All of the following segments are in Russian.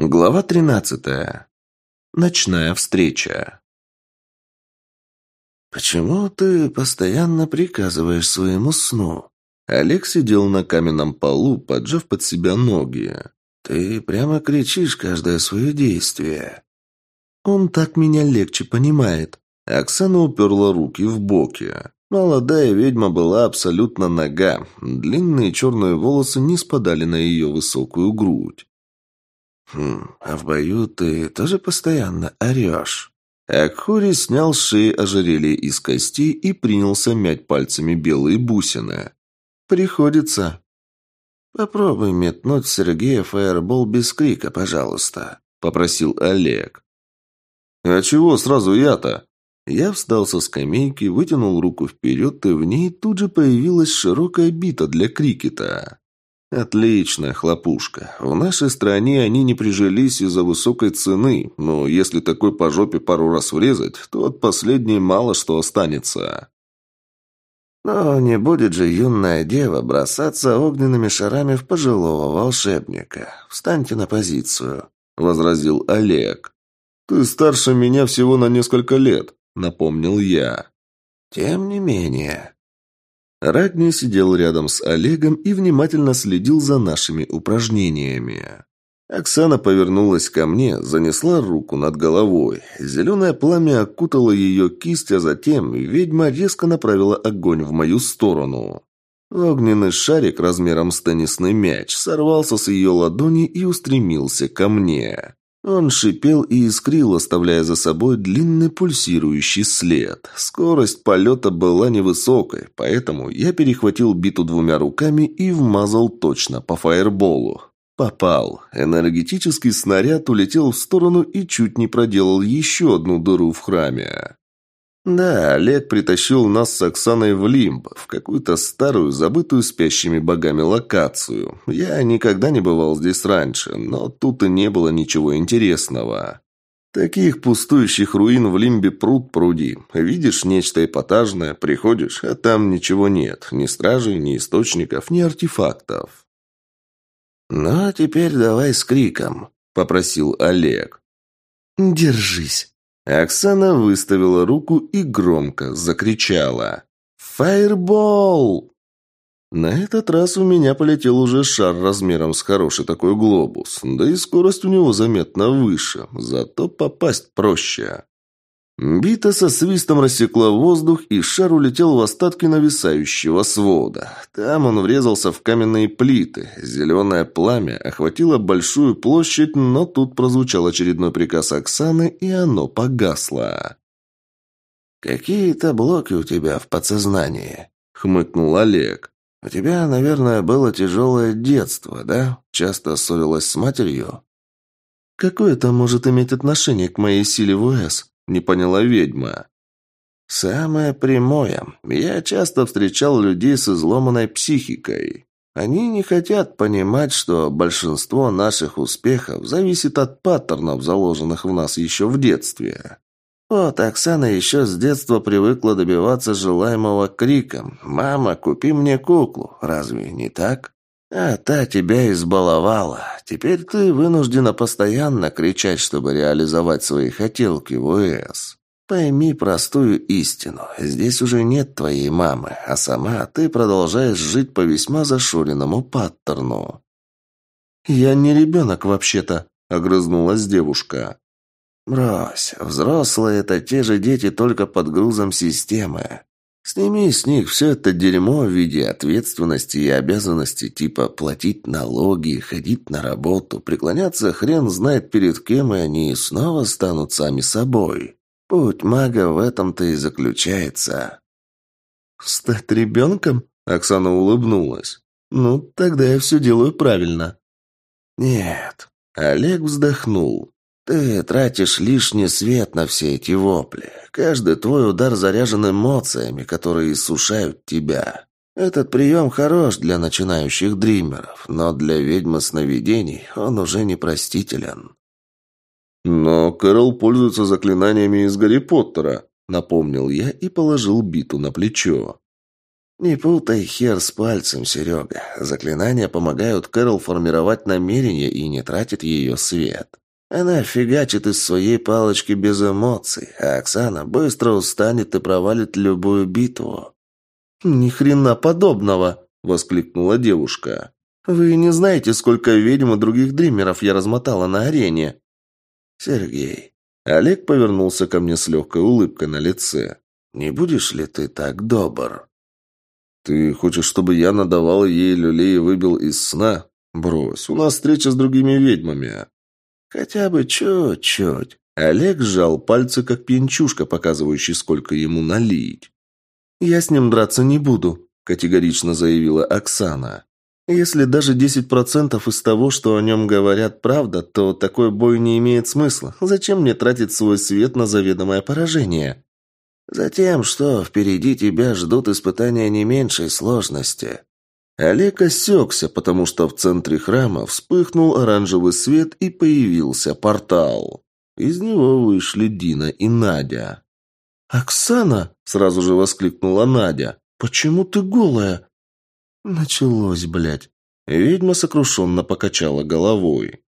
Глава 13. Ночная встреча. «Почему ты постоянно приказываешь своему сну?» Олег сидел на каменном полу, поджав под себя ноги. «Ты прямо кричишь каждое свое действие». «Он так меня легче понимает». Оксана уперла руки в боки. Молодая ведьма была абсолютно нога. Длинные черные волосы не спадали на ее высокую грудь. «Хм, а в бою ты тоже постоянно орешь?» Акхури снял с шеи ожерелье из костей и принялся мять пальцами белые бусины. «Приходится». «Попробуй метнуть Сергея фаербол без крика, пожалуйста», — попросил Олег. «А чего сразу я-то?» Я встал со скамейки, вытянул руку вперед, и в ней тут же появилась широкая бита для крикета. Отлично, хлопушка. В нашей стране они не прижились из-за высокой цены, но если такой по жопе пару раз врезать, то от последней мало что останется. Но не будет же юная дева бросаться огненными шарами в пожилого волшебника. Встаньте на позицию, возразил Олег. Ты старше меня всего на несколько лет, напомнил я. Тем не менее, Рагни сидел рядом с Олегом и внимательно следил за нашими упражнениями. Оксана повернулась ко мне, занесла руку над головой. Зеленое пламя окутало ее кисть, а затем ведьма резко направила огонь в мою сторону. Огненный шарик размером с теннисный мяч сорвался с ее ладони и устремился ко мне. Он шипел и искрил, оставляя за собой длинный пульсирующий след. Скорость полета была невысокой, поэтому я перехватил биту двумя руками и вмазал точно по фаерболу. Попал. Энергетический снаряд улетел в сторону и чуть не проделал еще одну дыру в храме. Да, Олег притащил нас с Оксаной в Лимб, в какую-то старую, забытую спящими богами локацию. Я никогда не бывал здесь раньше, но тут и не было ничего интересного. Таких пустующих руин в Лимбе пруд пруди. Видишь нечто эпатажное, приходишь, а там ничего нет. Ни стражей, ни источников, ни артефактов. «Ну, а теперь давай с криком», — попросил Олег. «Держись», Оксана выставила руку и громко закричала. «Фаербол!» На этот раз у меня полетел уже шар размером с хороший такой глобус, да и скорость у него заметно выше, зато попасть проще. Бита со свистом рассекла воздух, и шар улетел в остатки нависающего свода. Там он врезался в каменные плиты. Зеленое пламя охватило большую площадь, но тут прозвучал очередной приказ Оксаны, и оно погасло. «Какие-то блоки у тебя в подсознании», — хмыкнул Олег. «У тебя, наверное, было тяжелое детство, да? Часто ссорилась с матерью?» «Какое это может иметь отношение к моей силе в УС?» Не поняла ведьма. «Самое прямое. Я часто встречал людей с изломанной психикой. Они не хотят понимать, что большинство наших успехов зависит от паттернов, заложенных в нас еще в детстве. Вот Оксана еще с детства привыкла добиваться желаемого криком «Мама, купи мне куклу!» Разве не так? А та тебя избаловала. Теперь ты вынуждена постоянно кричать, чтобы реализовать свои хотелки в ОС. Пойми простую истину. Здесь уже нет твоей мамы, а сама ты продолжаешь жить по весьма зашоренному паттерну. «Я не ребенок, вообще-то», — огрызнулась девушка. «Брось, взрослые — это те же дети, только под грузом системы. Сними с них все это дерьмо в виде ответственности и обязанностей, типа платить налоги, ходить на работу, преклоняться хрен знает перед кем, и они снова станут сами собой. Путь мага в этом-то и заключается. «Стать ребенком?» – Оксана улыбнулась. «Ну, тогда я все делаю правильно». «Нет». Олег вздохнул. Ты тратишь лишний свет на все эти вопли. Каждый твой удар заряжен эмоциями, которые иссушают тебя. Этот прием хорош для начинающих дримеров, но для ведьмы сновидений он уже непростителен. «Но Кэрол пользуется заклинаниями из Гарри Поттера», — напомнил я и положил биту на плечо. «Не путай хер с пальцем, Серега. Заклинания помогают Кэрол формировать намерение и не тратит ее свет. Она фигачит из своей палочки без эмоций, а Оксана быстро устанет и провалит любую битву». «Ни хрена подобного!» – воскликнула девушка. «Вы не знаете, сколько ведьм и других дримеров я размотала на арене?» «Сергей». Олег повернулся ко мне с легкой улыбкой на лице. «Не будешь ли ты так добр?» «Ты хочешь, чтобы я надавал ей люлей и выбил из сна? Брось, у нас встреча с другими ведьмами». «Хотя бы чуть-чуть». Олег сжал пальцы, как пьянчушка, показывающий, сколько ему налить. «Я с ним драться не буду», – категорично заявила Оксана. «Если даже 10% из того, что о нем говорят, правда, то такой бой не имеет смысла. Зачем мне тратить свой свет на заведомое поражение?» Затем, что впереди тебя ждут испытания не меньшей сложности. Олег осекся, потому что в центре храма вспыхнул оранжевый свет и появился портал. Из него вышли Дина и Надя. «Оксана!» – сразу же воскликнула Надя. «Почему ты голая?» «Началось, блядь!» Ведьма сокрушенно покачала головой.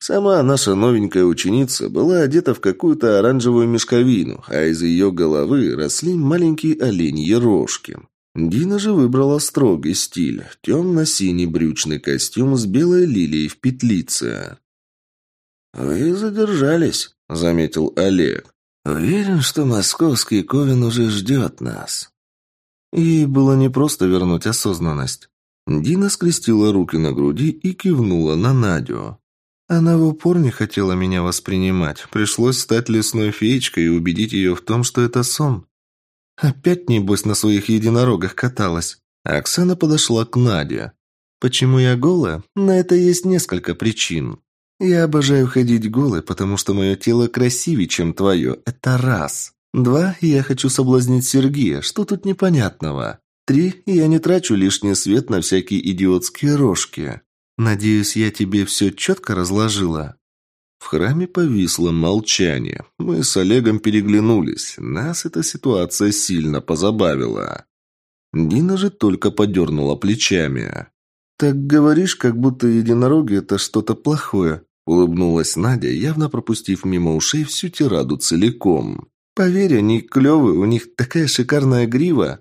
Сама наша новенькая ученица была одета в какую-то оранжевую мешковину, а из ее головы росли маленькие оленьи рожки. Дина же выбрала строгий стиль – темно-синий брючный костюм с белой лилией в петлице. «Вы задержались», – заметил Олег. «Уверен, что московский Ковен уже ждет нас». Ей было непросто вернуть осознанность. Дина скрестила руки на груди и кивнула на Надю. Она в упор не хотела меня воспринимать. Пришлось стать лесной феечкой и убедить ее в том, что это сон. Опять, небось, на своих единорогах каталась. Оксана подошла к Наде. Почему я голая? На это есть несколько причин. Я обожаю ходить голой, потому что мое тело красивее, чем твое. Это раз. Два, я хочу соблазнить Сергея. Что тут непонятного? Три, я не трачу лишний свет на всякие идиотские рожки. Надеюсь, я тебе все четко разложила?» В храме повисло молчание. Мы с Олегом переглянулись. Нас эта ситуация сильно позабавила. Дина же только подернула плечами. «Так говоришь, как будто единороги – это что-то плохое», – улыбнулась Надя, явно пропустив мимо ушей всю тираду целиком. «Поверь, они клевые, у них такая шикарная грива».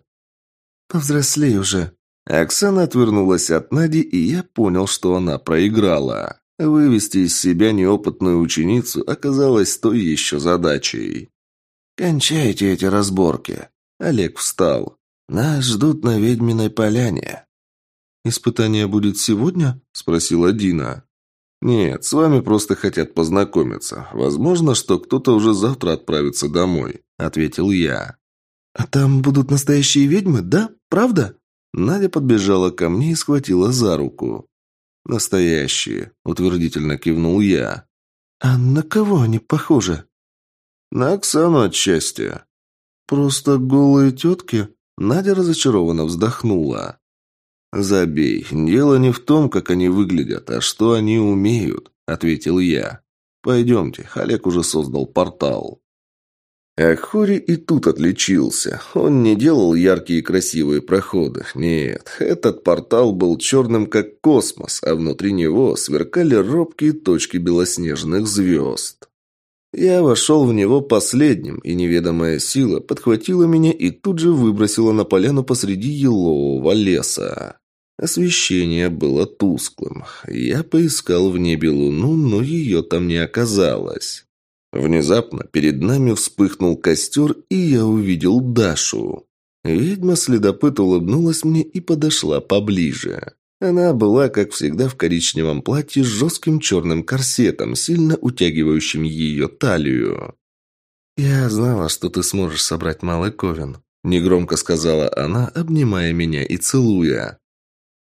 «Повзрослей уже», Оксана отвернулась от Нади, и я понял, что она проиграла. Вывести из себя неопытную ученицу оказалось той еще задачей. «Кончайте эти разборки!» Олег встал. «Нас ждут на ведьминой поляне». «Испытание будет сегодня?» – спросила Дина. «Нет, с вами просто хотят познакомиться. Возможно, что кто-то уже завтра отправится домой», – ответил я. «А там будут настоящие ведьмы, да? Правда?» Надя подбежала ко мне и схватила за руку. «Настоящие», — утвердительно кивнул я. «А на кого они похожи?» «На Оксану от счастья». «Просто голые тетки?» Надя разочарованно вздохнула. «Забей, дело не в том, как они выглядят, а что они умеют», — ответил я. «Пойдемте, Олег уже создал портал». Ахури и тут отличился. Он не делал яркие и красивые проходы. Нет, этот портал был черным, как космос, а внутри него сверкали робкие точки белоснежных звезд. Я вошел в него последним, и неведомая сила подхватила меня и тут же выбросила на поляну посреди елового леса. Освещение было тусклым. Я поискал в небе луну, но ее там не оказалось. Внезапно перед нами вспыхнул костер, и я увидел Дашу. Ведьма-следопыт улыбнулась мне и подошла поближе. Она была, как всегда, в коричневом платье с жестким черным корсетом, сильно утягивающим ее талию. «Я знала, что ты сможешь собрать малый ковен», – негромко сказала она, обнимая меня и целуя.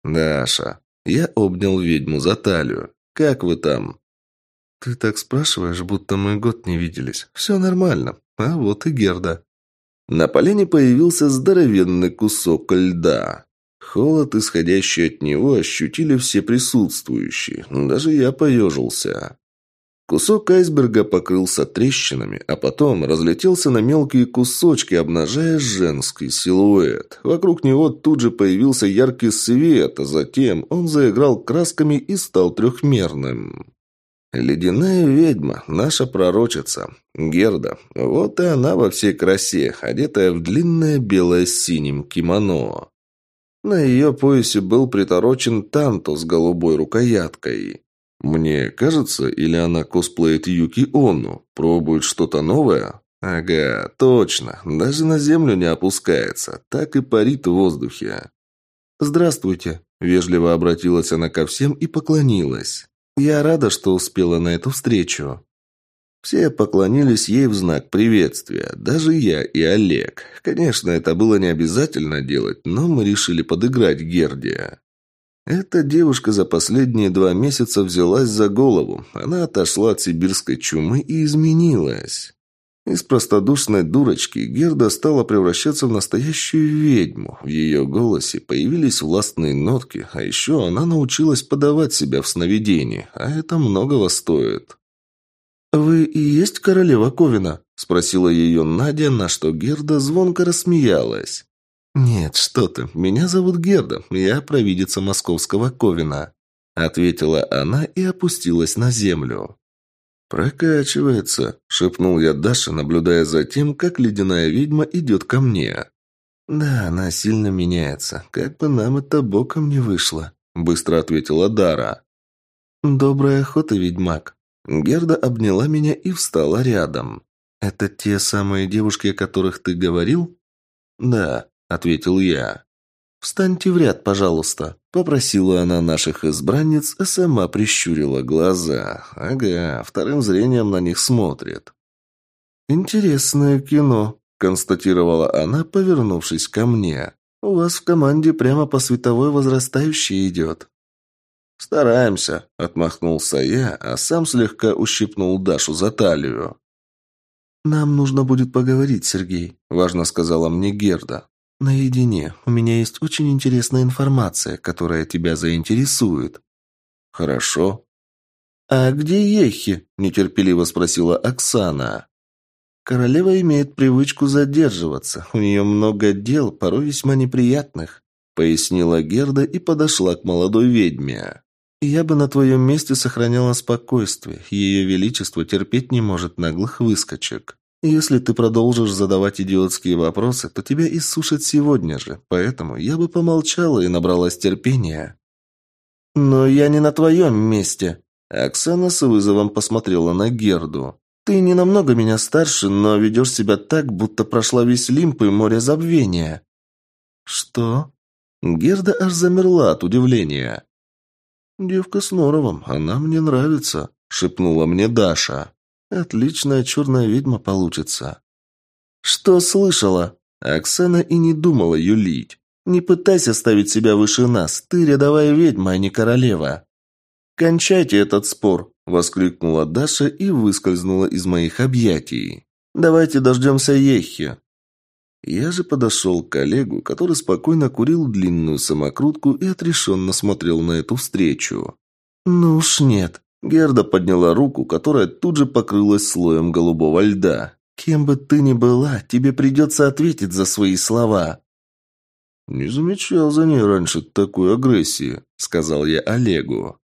«Даша». Я обнял ведьму за талию. «Как вы там?» «Ты так спрашиваешь, будто мы год не виделись. Все нормально. А вот и Герда». На поляне появился здоровенный кусок льда. Холод, исходящий от него, ощутили все присутствующие. Даже я поежился. Кусок айсберга покрылся трещинами, а потом разлетелся на мелкие кусочки, обнажая женский силуэт. Вокруг него тут же появился яркий свет, а затем он заиграл красками и стал трехмерным. Ледяная ведьма, наша пророчица, Герда. Вот и она во всей красе, одетая в длинное белое с синим кимоно. На ее поясе был приторочен танто с голубой рукояткой. Мне кажется, или она косплеит Юки Ону, пробует что-то новое? Ага, точно, даже на землю не опускается, так и парит в воздухе. «Здравствуйте», – вежливо обратилась она ко всем и поклонилась. «Я рада, что успела на эту встречу». Все поклонились ей в знак приветствия, даже я и Олег. Конечно, это было не обязательно делать, но мы решили подыграть Герде. Эта девушка за последние два месяца взялась за голову. Она отошла от сибирской чумы и изменилась. Из простодушной дурочки Герда стала превращаться в настоящую ведьму. В ее голосе появились властные нотки, а еще она научилась подавать себя в сновидении, а это многого стоит. «Вы и есть королева Ковина?» – спросила ее Надя, на что Герда звонко рассмеялась. «Нет, что ты, меня зовут Герда, я провидица московского Ковина», ответила она и опустилась на землю. «Прокачивается», – шепнул я Даше, наблюдая за тем, как ледяная ведьма идет ко мне. «Да, она сильно меняется. Как бы нам это боком не вышло», – быстро ответила Дара. «Добрая охота, ведьмак». Герда обняла меня и встала рядом. «Это те самые девушки, о которых ты говорил?» «Да», – ответил я. «Встаньте в ряд, пожалуйста», – попросила она наших избранниц, а сама прищурила глаза. «Ага, вторым зрением на них смотрит». «Интересное кино», – констатировала она, повернувшись ко мне. «У вас в команде прямо по световой возрастающей идет». «Стараемся», – отмахнулся я, а сам слегка ущипнул Дашу за талию. «Нам нужно будет поговорить, Сергей», – важно сказала мне Герда. «Наедине. У меня есть очень интересная информация, которая тебя заинтересует». «Хорошо». «А где Ехи?» – нетерпеливо спросила Оксана. «Королева имеет привычку задерживаться. У нее много дел, порой весьма неприятных», – пояснила Герда и подошла к молодой ведьме. «Я бы на твоем месте сохраняла спокойствие. Ее Величество терпеть не может наглых выскочек». Если ты продолжишь задавать идиотские вопросы, то тебя иссушат сегодня же, поэтому я бы помолчала и набралась терпения». «Но я не на твоем месте», — Оксана с вызовом посмотрела на Герду. «Ты не намного меня старше, но ведешь себя так, будто прошла весь лимп и море забвения». «Что?» Герда аж замерла от удивления. «Девка с норовом, она мне нравится», — шепнула мне Даша. Отличная черная ведьма получится. Что слышала? Оксана и не думала юлить. Не пытайся ставить себя выше нас. Ты рядовая ведьма, а не королева. Кончайте этот спор, воскликнула Даша и выскользнула из моих объятий. Давайте дождемся Ехи. Я же подошел к коллегу, который спокойно курил длинную самокрутку и отрешенно смотрел на эту встречу. «Ну уж нет. Герда подняла руку, которая тут же покрылась слоем голубого льда. «Кем бы ты ни была, тебе придется ответить за свои слова». «Не замечал за ней раньше такой агрессии», — сказал я Олегу.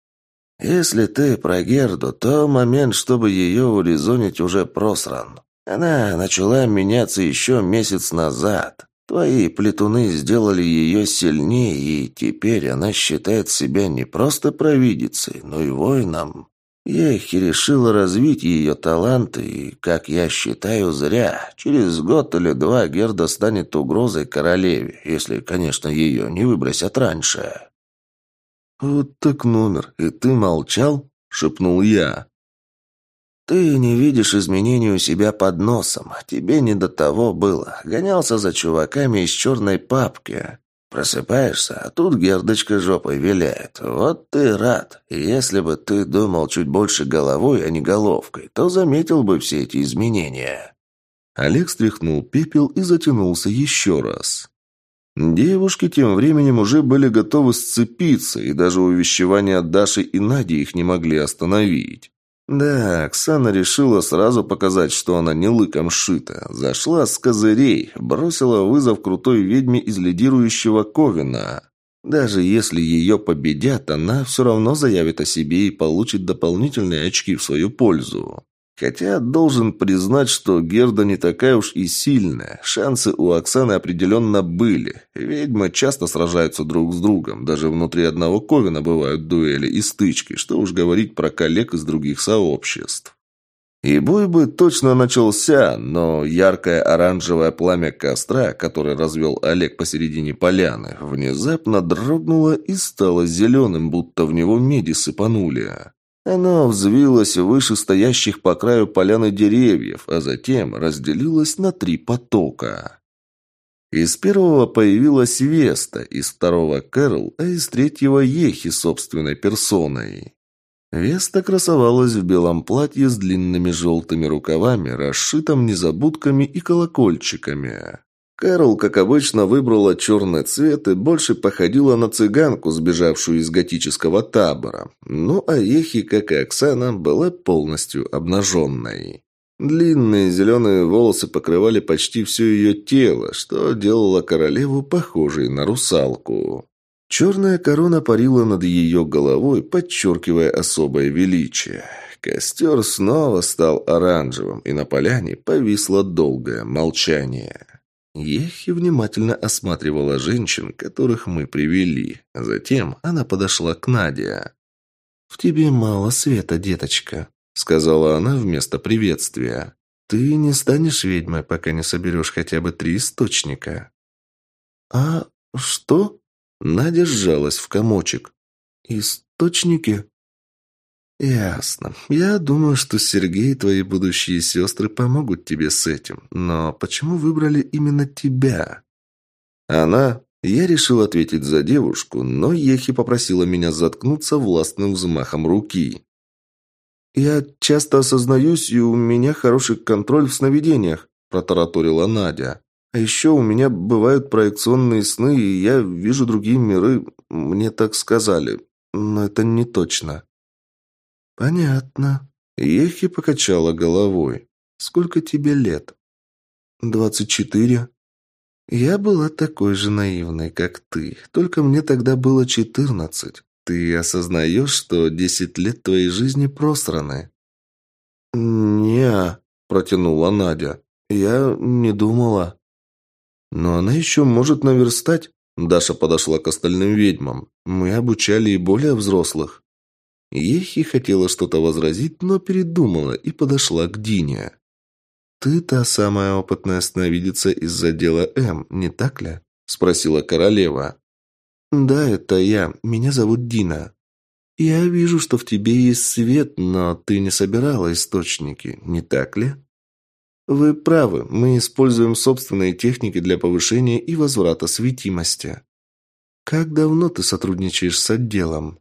«Если ты про Герду, то момент, чтобы ее урезонить, уже просран. Она начала меняться еще месяц назад. Твои плетуны сделали ее сильнее, и теперь она считает себя не просто провидицей, но и воином. Ехи решила развить ее таланты, и, как я считаю, зря. Через год или два Герда станет угрозой королеве, если, конечно, ее не выбросят раньше. «Вот так номер, и ты молчал?» — шепнул я. «Ты не видишь изменений у себя под носом. Тебе не до того было. Гонялся за чуваками из черной папки. Просыпаешься, а тут Гердочка жопой виляет. Вот ты рад. Если бы ты думал чуть больше головой, а не головкой, то заметил бы все эти изменения». Олег стряхнул пепел и затянулся еще раз. Девушки тем временем уже были готовы сцепиться, и даже увещевания Даши и Нади их не могли остановить. Да, Оксана решила сразу показать, что она не лыком шита. Зашла с козырей, бросила вызов крутой ведьме из лидирующего Ковина. Даже если ее победят, она все равно заявит о себе и получит дополнительные очки в свою пользу. Хотя должен признать, что Герда не такая уж и сильная. Шансы у Оксаны определенно были. Ведьмы часто сражаются друг с другом. Даже внутри одного ковина бывают дуэли и стычки. Что уж говорить про коллег из других сообществ. И бой бы точно начался, но яркое оранжевое пламя костра, которое развел Олег посередине поляны, внезапно дрогнуло и стало зеленым, будто в него меди сыпанули. Оно взвилось выше стоящих по краю поляны деревьев, а затем разделилось на три потока. Из первого появилась Веста, из второго Кэрол, а из третьего Ехи собственной персоной. Веста красовалась в белом платье с длинными желтыми рукавами, расшитым незабудками и колокольчиками. Кэрол, как обычно, выбрала черный цвет и больше походила на цыганку, сбежавшую из готического табора. Ну, а Ехи, как и Оксана, была полностью обнаженной. Длинные зеленые волосы покрывали почти все ее тело, что делало королеву похожей на русалку. Черная корона парила над ее головой, подчеркивая особое величие. Костер снова стал оранжевым, и на поляне повисло долгое молчание. Ехи внимательно осматривала женщин, которых мы привели. Затем она подошла к Наде. «В тебе мало света, деточка», — сказала она вместо приветствия. «Ты не станешь ведьмой, пока не соберешь хотя бы три источника». «А что?» Надя сжалась в комочек. «Источники?» «Ясно. Я думаю, что Сергей и твои будущие сестры помогут тебе с этим. Но почему выбрали именно тебя?» «Она...» Я решил ответить за девушку, но Ехи попросила меня заткнуться властным взмахом руки. «Я часто осознаюсь, и у меня хороший контроль в сновидениях», – протараторила Надя. «А еще у меня бывают проекционные сны, и я вижу другие миры. Мне так сказали. Но это не точно». «Понятно». Ехи покачала головой. «Сколько тебе лет?» «Двадцать четыре». «Я была такой же наивной, как ты, только мне тогда было четырнадцать. Ты осознаешь, что десять лет твоей жизни просраны?» «Не-а», протянула Надя. «Я не думала». «Но она еще может наверстать». Даша подошла к остальным ведьмам. «Мы обучали и более взрослых». Ехи хотела что-то возразить, но передумала и подошла к Дине. «Ты та самая опытная сновидица из-за дела М, не так ли?» – спросила королева. «Да, это я. Меня зовут Дина. Я вижу, что в тебе есть свет, но ты не собирала источники, не так ли?» «Вы правы. Мы используем собственные техники для повышения и возврата светимости. Как давно ты сотрудничаешь с отделом?»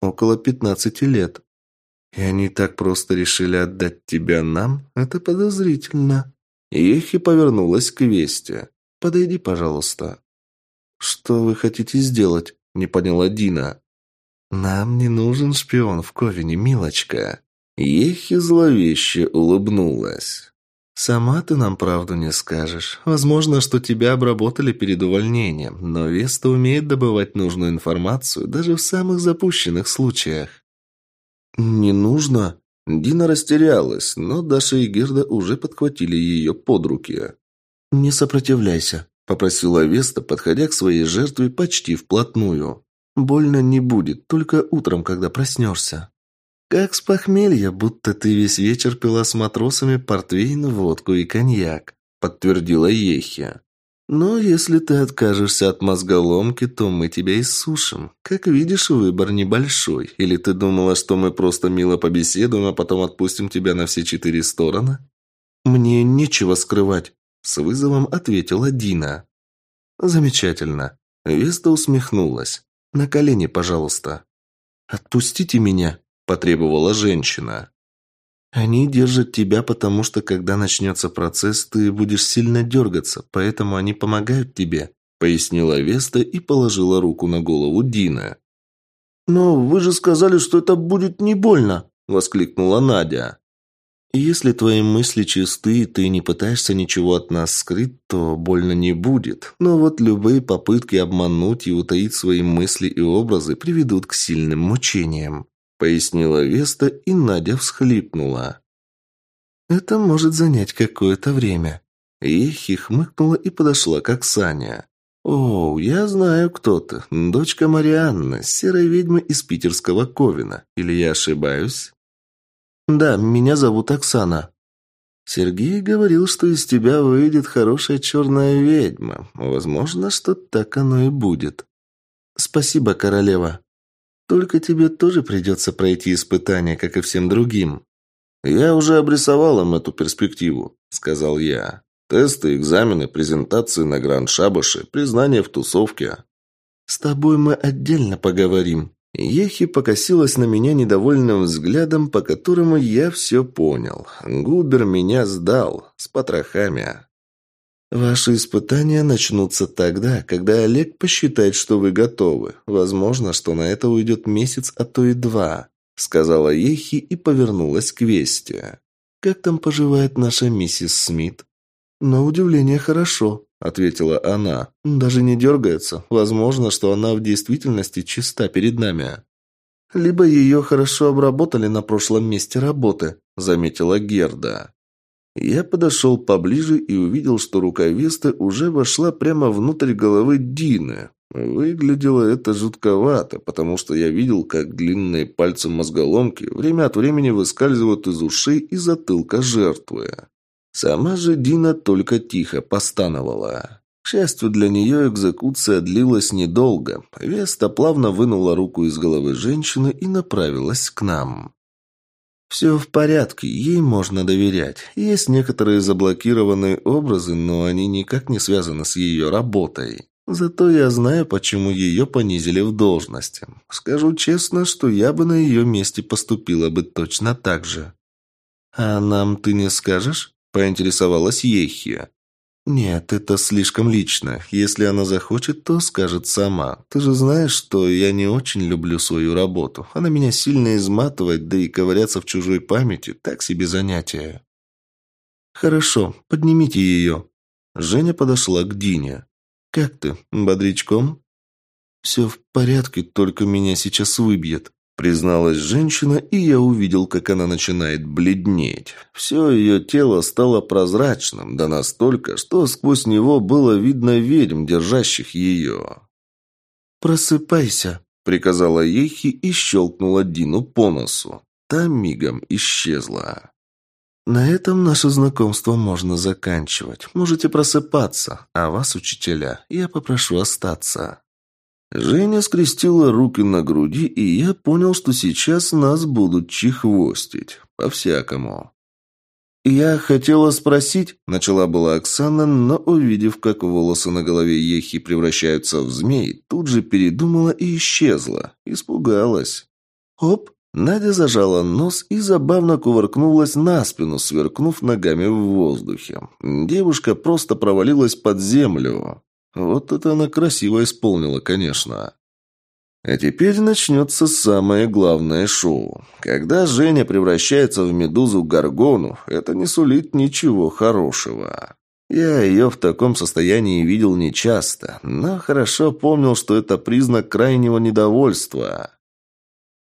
Около пятнадцати лет. И они так просто решили отдать тебя нам? Это подозрительно. Ехи повернулась к Весте. Подойди, пожалуйста. Что вы хотите сделать? Не поняла Дина. Нам не нужен шпион в Ковине, милочка. Ехи зловеще улыбнулась. «Сама ты нам правду не скажешь. Возможно, что тебя обработали перед увольнением, но Веста умеет добывать нужную информацию даже в самых запущенных случаях». «Не нужно». Дина растерялась, но Даша и Герда уже подхватили ее под руки. «Не сопротивляйся», – попросила Веста, подходя к своей жертве почти вплотную. «Больно не будет, только утром, когда проснешься». «Как с похмелья, будто ты весь вечер пила с матросами портвейн, водку и коньяк», – подтвердила Ехи. «Но если ты откажешься от мозголомки, то мы тебя иссушим. Как видишь, выбор небольшой. Или ты думала, что мы просто мило побеседуем, а потом отпустим тебя на все четыре стороны?» «Мне нечего скрывать», – с вызовом ответила Дина. «Замечательно». Веста усмехнулась. «На колени, пожалуйста». «Отпустите меня», потребовала женщина. «Они держат тебя, потому что, когда начнется процесс, ты будешь сильно дергаться, поэтому они помогают тебе», пояснила Веста и положила руку на голову Дина. «Но вы же сказали, что это будет не больно», – воскликнула Надя. Если твои мысли чисты, и ты не пытаешься ничего от нас скрыть, то больно не будет. Но вот любые попытки обмануть и утаить свои мысли и образы приведут к сильным мучениям», — пояснила Веста, и Надя всхлипнула. «Это может занять какое-то время». Ехи хмыкнула и подошла к Оксане. «О, я знаю, кто ты. Дочка Марианны, серая ведьма из питерского Ковина. Или я ошибаюсь?» «Да, меня зовут Оксана». «Сергей говорил, что из тебя выйдет хорошая черная ведьма. Возможно, что так оно и будет». «Спасибо, королева. Только тебе тоже придется пройти испытание, как и всем другим». «Я уже обрисовал им эту перспективу», — сказал я. «Тесты, экзамены, презентации на гранд-шабаше, признание в тусовке». «С тобой мы отдельно поговорим», Ехи покосилась на меня недовольным взглядом, по которому я все понял. Губер меня сдал, с потрохами. «Ваши испытания начнутся тогда, когда Олег посчитает, что вы готовы. Возможно, что на это уйдет месяц, а то и два», — сказала Ехи и повернулась к Весте. «Как там поживает наша миссис Смит?» «На удивление хорошо», — ответила она. «Даже не дергается. Возможно, что она в действительности чиста перед нами». «Либо ее хорошо обработали на прошлом месте работы», — заметила Герда. Я подошел поближе и увидел, что рука Весты уже вошла прямо внутрь головы Дины. Выглядело это жутковато, потому что я видел, как длинные пальцы мозголомки время от времени выскальзывают из ушей и затылка жертвы. Сама же Дина только тихо постановала. К счастью для нее, экзекуция длилась недолго. Веста плавно вынула руку из головы женщины и направилась к нам. «Все в порядке, ей можно доверять. Есть некоторые заблокированные образы, но они никак не связаны с ее работой. Зато я знаю, почему ее понизили в должности. Скажу честно, что я бы на ее месте поступила бы точно так же». «А нам ты не скажешь?» – поинтересовалась Ехия. «Нет, это слишком лично. Если она захочет, то скажет сама. Ты же знаешь, что я не очень люблю свою работу. Она меня сильно изматывает, да и ковыряться в чужой памяти – так себе занятие». «Хорошо, поднимите ее». Женя подошла к Дине. «Как ты, бодрячком?» «Все в порядке, только меня сейчас выбьет», Призналась женщина, и я увидел, как она начинает бледнеть. Все ее тело стало прозрачным, да настолько, что сквозь него было видно ведьм, держащих ее. «Просыпайся», — приказала Ехи и щелкнула Дину по носу. Та мигом исчезла. «На этом наше знакомство можно заканчивать. Можете просыпаться, а вас, учителя, я попрошу остаться». Женя скрестила руки на груди, и я понял, что сейчас нас будут чехвостить. По-всякому. «Я хотела спросить», — начала была Оксана, но, увидев, как волосы на голове Ехи превращаются в змей, тут же передумала и исчезла. Испугалась. «Оп!» Надя зажала нос и забавно кувыркнулась на спину, сверкнув ногами в воздухе. Девушка просто провалилась под землю. Вот это она красиво исполнила, конечно. А теперь начнется самое главное шоу. Когда Женя превращается в медузу Гаргону, это не сулит ничего хорошего. Я ее в таком состоянии видел нечасто, но хорошо помнил, что это признак крайнего недовольства.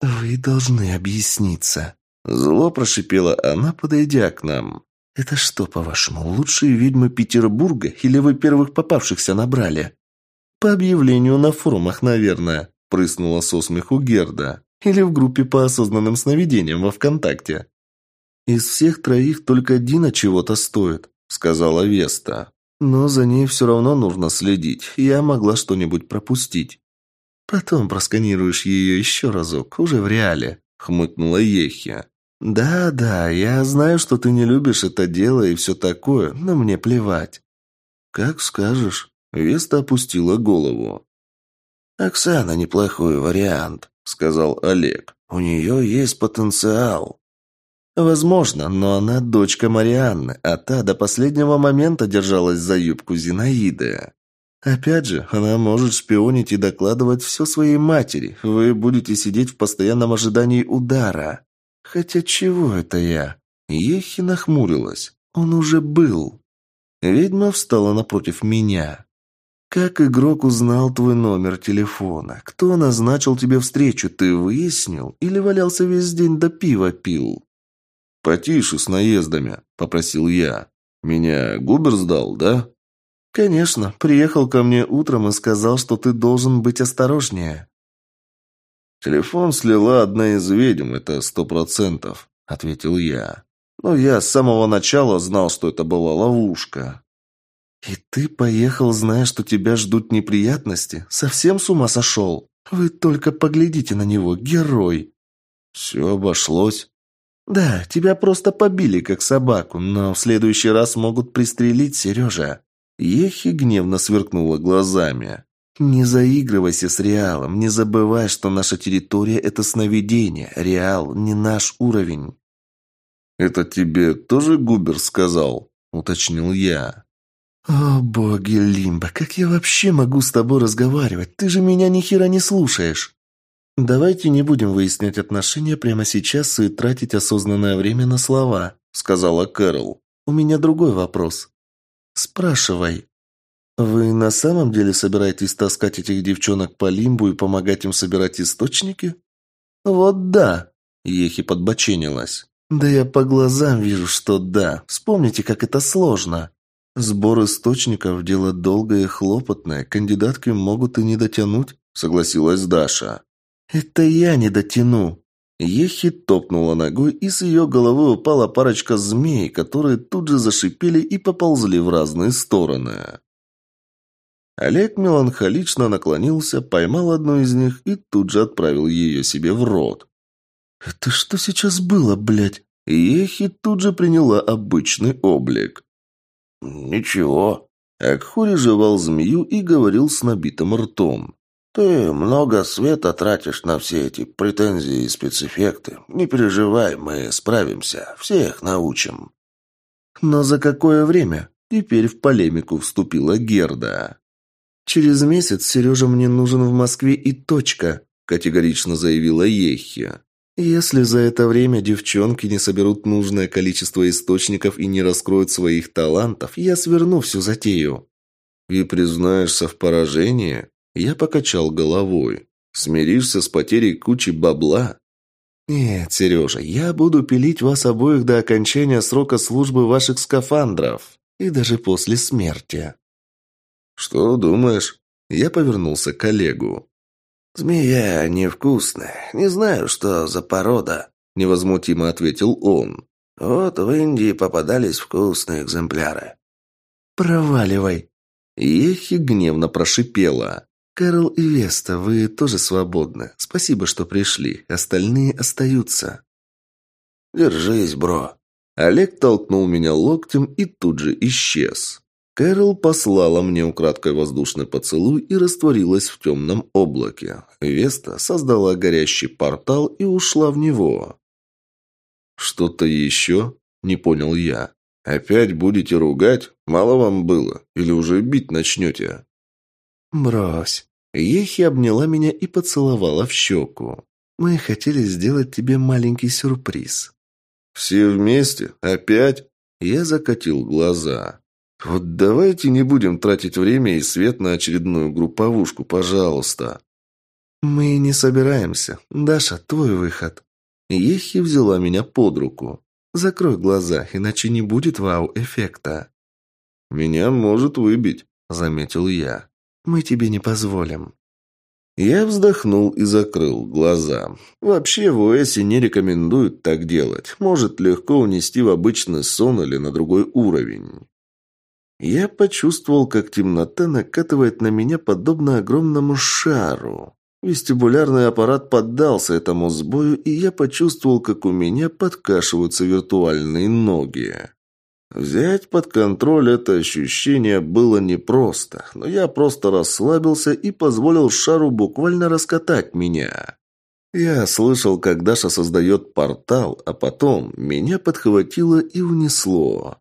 «Вы должны объясниться», — зло прошипела она, подойдя к нам. «Это что, по-вашему, лучшие ведьмы Петербурга или вы первых попавшихся набрали?» «По объявлению на форумах, наверное», – прыснула со смеху Герда. «Или в группе по осознанным сновидениям во ВКонтакте». «Из всех троих только Дина чего-то стоит», – сказала Веста. «Но за ней все равно нужно следить. Я могла что-нибудь пропустить». «Потом просканируешь ее еще разок, уже в реале», – хмыкнула Ехия. «Да, да, я знаю, что ты не любишь это дело и все такое, но мне плевать». «Как скажешь». Веста опустила голову. «Оксана неплохой вариант», — сказал Олег. «У нее есть потенциал». «Возможно, но она дочка Марианны, а та до последнего момента держалась за юбку Зинаиды. Опять же, она может шпионить и докладывать все своей матери. Вы будете сидеть в постоянном ожидании удара. Хотя чего это я? Ехи нахмурилась. Он уже был. Ведьма встала напротив меня. «Как игрок узнал твой номер телефона? Кто назначил тебе встречу? Ты выяснил? Или валялся весь день до пива пил?» «Потише с наездами», — попросил я. «Меня Губер сдал, да?» «Конечно. Приехал ко мне утром и сказал, что ты должен быть осторожнее». «Телефон слила одна из ведьм, это сто процентов», — ответил я. «Но я с самого начала знал, что это была ловушка». «И ты поехал, зная, что тебя ждут неприятности? Совсем с ума сошел? Вы только поглядите на него, герой!» «Все обошлось». «Да, тебя просто побили, как собаку, но в следующий раз могут пристрелить, Сережа». Ехи гневно сверкнула глазами. «Не заигрывайся с Реалом, не забывай, что наша территория – это сновидение, Реал – не наш уровень». «Это тебе тоже Губер сказал?» – уточнил я. «О, боги Лимба, как я вообще могу с тобой разговаривать? Ты же меня ни хера не слушаешь!» «Давайте не будем выяснять отношения прямо сейчас и тратить осознанное время на слова», — сказала Кэрол. «У меня другой вопрос». «Спрашивай». «Вы на самом деле собираетесь таскать этих девчонок по Лимбу и помогать им собирать источники?» «Вот да», — Ехи подбоченилась. «Да я по глазам вижу, что да. Вспомните, как это сложно». «Сбор источников – дело долгое и хлопотное. Кандидатки могут и не дотянуть», – согласилась Даша. «Это я не дотяну». Ехи топнула ногой, и с ее головы упала парочка змей, которые тут же зашипели и поползли в разные стороны. Олег меланхолично наклонился, поймал одну из них и тут же отправил ее себе в рот. «Это что сейчас было, блядь?» Ехи тут же приняла обычный облик. «Ничего». Акхури жевал змею и говорил с набитым ртом. «Ты много света тратишь на все эти претензии и спецэффекты. Не переживай, мы справимся. Всех научим». «Но за какое время?» Теперь в полемику вступила Герда. «Через месяц Сережа мне нужен в Москве и точка», категорично заявила Ехи. Если за это время девчонки не соберут нужное количество источников и не раскроют своих талантов, я сверну всю затею. И признаешься в поражении? Я покачал головой. Смиришься с потерей кучи бабла? Нет, Сережа, я буду пилить вас обоих до окончания срока службы ваших скафандров. И даже после смерти. Что думаешь? Я повернулся к Олегу. «Змея невкусная. Не знаю, что за порода», — невозмутимо ответил он. «Вот в Индии попадались вкусные экземпляры». «Проваливай!» Ехи гневно прошипела. «Карл и Веста, вы тоже свободны. Спасибо, что пришли. Остальные остаются». «Держись, бро». Олег толкнул меня локтем и тут же исчез. Кэрол послала мне украдкой воздушный поцелуй и растворилась в темном облаке. Веста создала горящий портал и ушла в него. «Что-то еще?» – не понял я. «Опять будете ругать? Мало вам было? Или уже бить начнете?» «Брось». Ехи обняла меня и поцеловала в щеку. «Мы хотели сделать тебе маленький сюрприз». «Все вместе? Опять?» Я закатил глаза. «Вот давайте не будем тратить время и свет на очередную групповушку, пожалуйста». «Мы не собираемся. Даша, твой выход». Ехи взяла меня под руку. «Закрой глаза, иначе не будет вау-эффекта». «Меня может выбить», — заметил я. «Мы тебе не позволим». Я вздохнул и закрыл глаза. Вообще в ОСе не рекомендуют так делать. Может легко унести в обычный сон или на другой уровень. Я почувствовал, как темнота накатывает на меня подобно огромному шару. Вестибулярный аппарат поддался этому сбою, и я почувствовал, как у меня подкашиваются виртуальные ноги. Взять под контроль это ощущение было непросто, но я просто расслабился и позволил шару буквально раскатать меня. Я слышал, как Даша создает портал, а потом меня подхватило и унесло.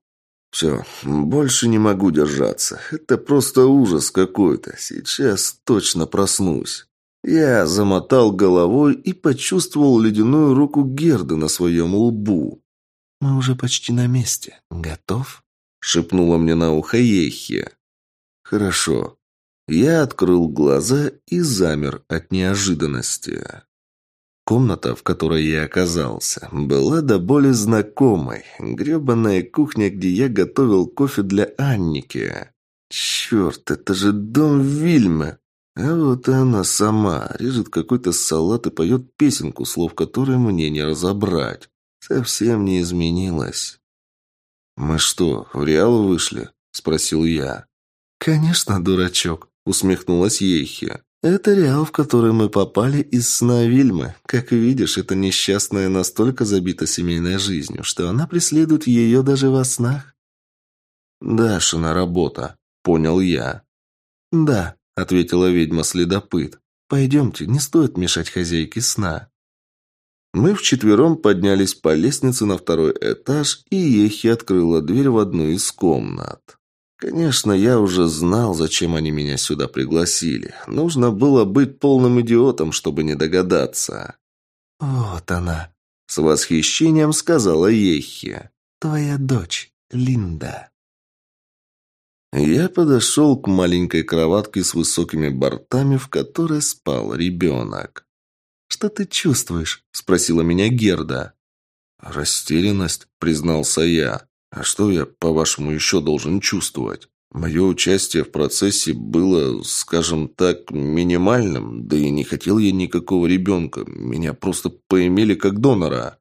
Все, больше не могу держаться. Это просто ужас какой-то. Сейчас точно проснусь. Я замотал головой и почувствовал ледяную руку Герды на своем лбу. «Мы уже почти на месте. Готов?» — шепнула мне на ухо Ехи. «Хорошо». Я открыл глаза и замер от неожиданности. Комната, в которой я оказался, была до боли знакомой. Гребаная кухня, где я готовил кофе для Анники. Черт, это же дом Вильмы. А вот и она сама режет какой-то салат и поет песенку, слов которой мне не разобрать. Совсем не изменилась. «Мы что, в Реал вышли?» – спросил я. «Конечно, дурачок», – усмехнулась Ейхи. «Это Реал, в который мы попали из сна Вильмы. Как видишь, эта несчастная настолько забита семейной жизнью, что она преследует ее даже во снах». «Дашина работа», – понял я. «Да», – ответила ведьма-следопыт. «Пойдемте, не стоит мешать хозяйке сна». Мы вчетвером поднялись по лестнице на второй этаж, и Ехи открыла дверь в одну из комнат. Конечно, я уже знал, зачем они меня сюда пригласили. Нужно было быть полным идиотом, чтобы не догадаться. «Вот она», — с восхищением сказала Ехи. «Твоя дочь, Линда». Я подошел к маленькой кроватке с высокими бортами, в которой спал ребенок. «Что ты чувствуешь?» – спросила меня Герда. «Растерянность», – признался я. А что я, по-вашему, еще должен чувствовать? Мое участие в процессе было, скажем так, минимальным, да и не хотел я никакого ребенка. Меня просто поимели как донора.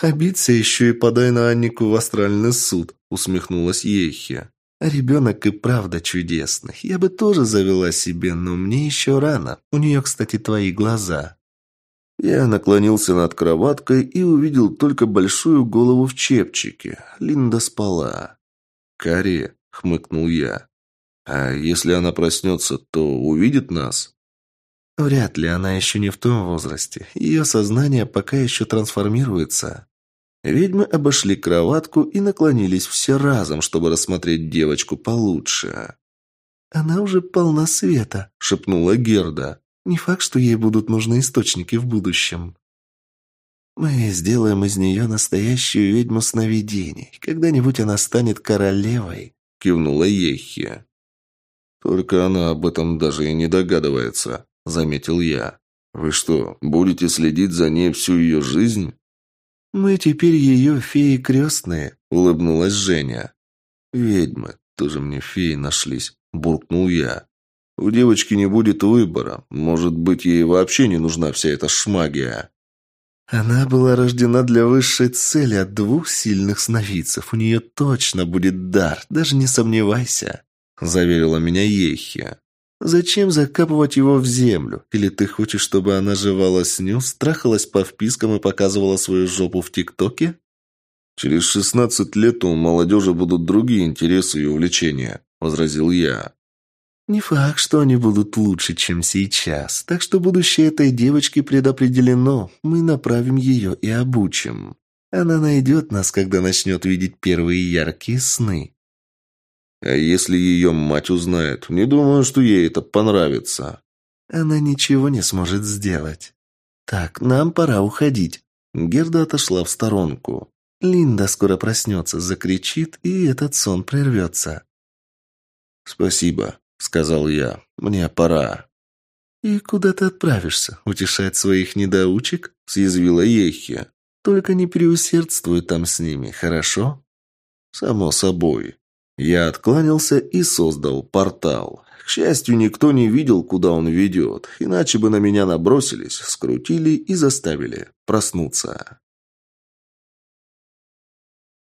«Обидься еще и подай на Аннику в астральный суд», — усмехнулась Ехи. «Ребенок и правда чудесный. Я бы тоже завела себе, но мне еще рано. У нее, кстати, твои глаза». Я наклонился над кроваткой и увидел только большую голову в чепчике. Линда спала. «Карри», — хмыкнул я. «А если она проснется, то увидит нас?» «Вряд ли она еще не в том возрасте. Ее сознание пока еще трансформируется». Ведьмы обошли кроватку и наклонились все разом, чтобы рассмотреть девочку получше. «Она уже полна света», — шепнула Герда. Не факт, что ей будут нужны источники в будущем. Мы сделаем из нее настоящую ведьму сновидений. Когда-нибудь она станет королевой, кивнула Ехи. Только она об этом даже и не догадывается, заметил я. Вы что, будете следить за ней всю ее жизнь? Мы теперь ее феи крестные, улыбнулась Женя. Ведьмы, тоже мне феи нашлись, буркнул я. У девочки не будет выбора. Может быть, ей вообще не нужна вся эта шмагия. Она была рождена для высшей цели от двух сильных сновидцев. У нее точно будет дар, даже не сомневайся», — заверила меня Ехия. «Зачем закапывать его в землю? Или ты хочешь, чтобы она жевала сню, страхалась по впискам и показывала свою жопу в ТикТоке?» «Через шестнадцать лет у молодежи будут другие интересы и увлечения», — возразил я. Не факт, что они будут лучше, чем сейчас. Так что будущее этой девочки предопределено. Мы направим ее и обучим. Она найдет нас, когда начнет видеть первые яркие сны. А если ее мать узнает? Не думаю, что ей это понравится. Она ничего не сможет сделать. Так, нам пора уходить. Герда отошла в сторонку. Линда скоро проснется, закричит, и этот сон прервется. «Спасибо», сказал я. «Мне пора». «И куда ты отправишься? Утешать своих недоучек?» – съязвила Ехи. «Только не переусердствуй там с ними, хорошо?» «Само собой». Я откланялся и создал портал. К счастью, никто не видел, куда он ведет, иначе бы на меня набросились, скрутили и заставили проснуться.